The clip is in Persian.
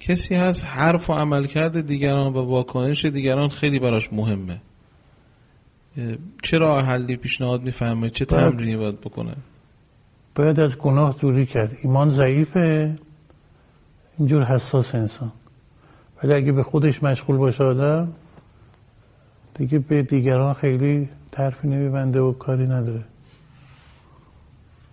کسی هست حرف و عملکرد دیگران و واکنش دیگران خیلی براش مهمه. چرا راه حلی پیشنهاد می‌فهمه چه تمرینی باید بکنه؟ باید از گناه دوری کرد. ایمان ضعیفه. اینجور حساس انسان. ولی اگه به خودش مشغول باشه آدم دیگه به دیگران خیلی طرفی نمیبنده و کاری نداره.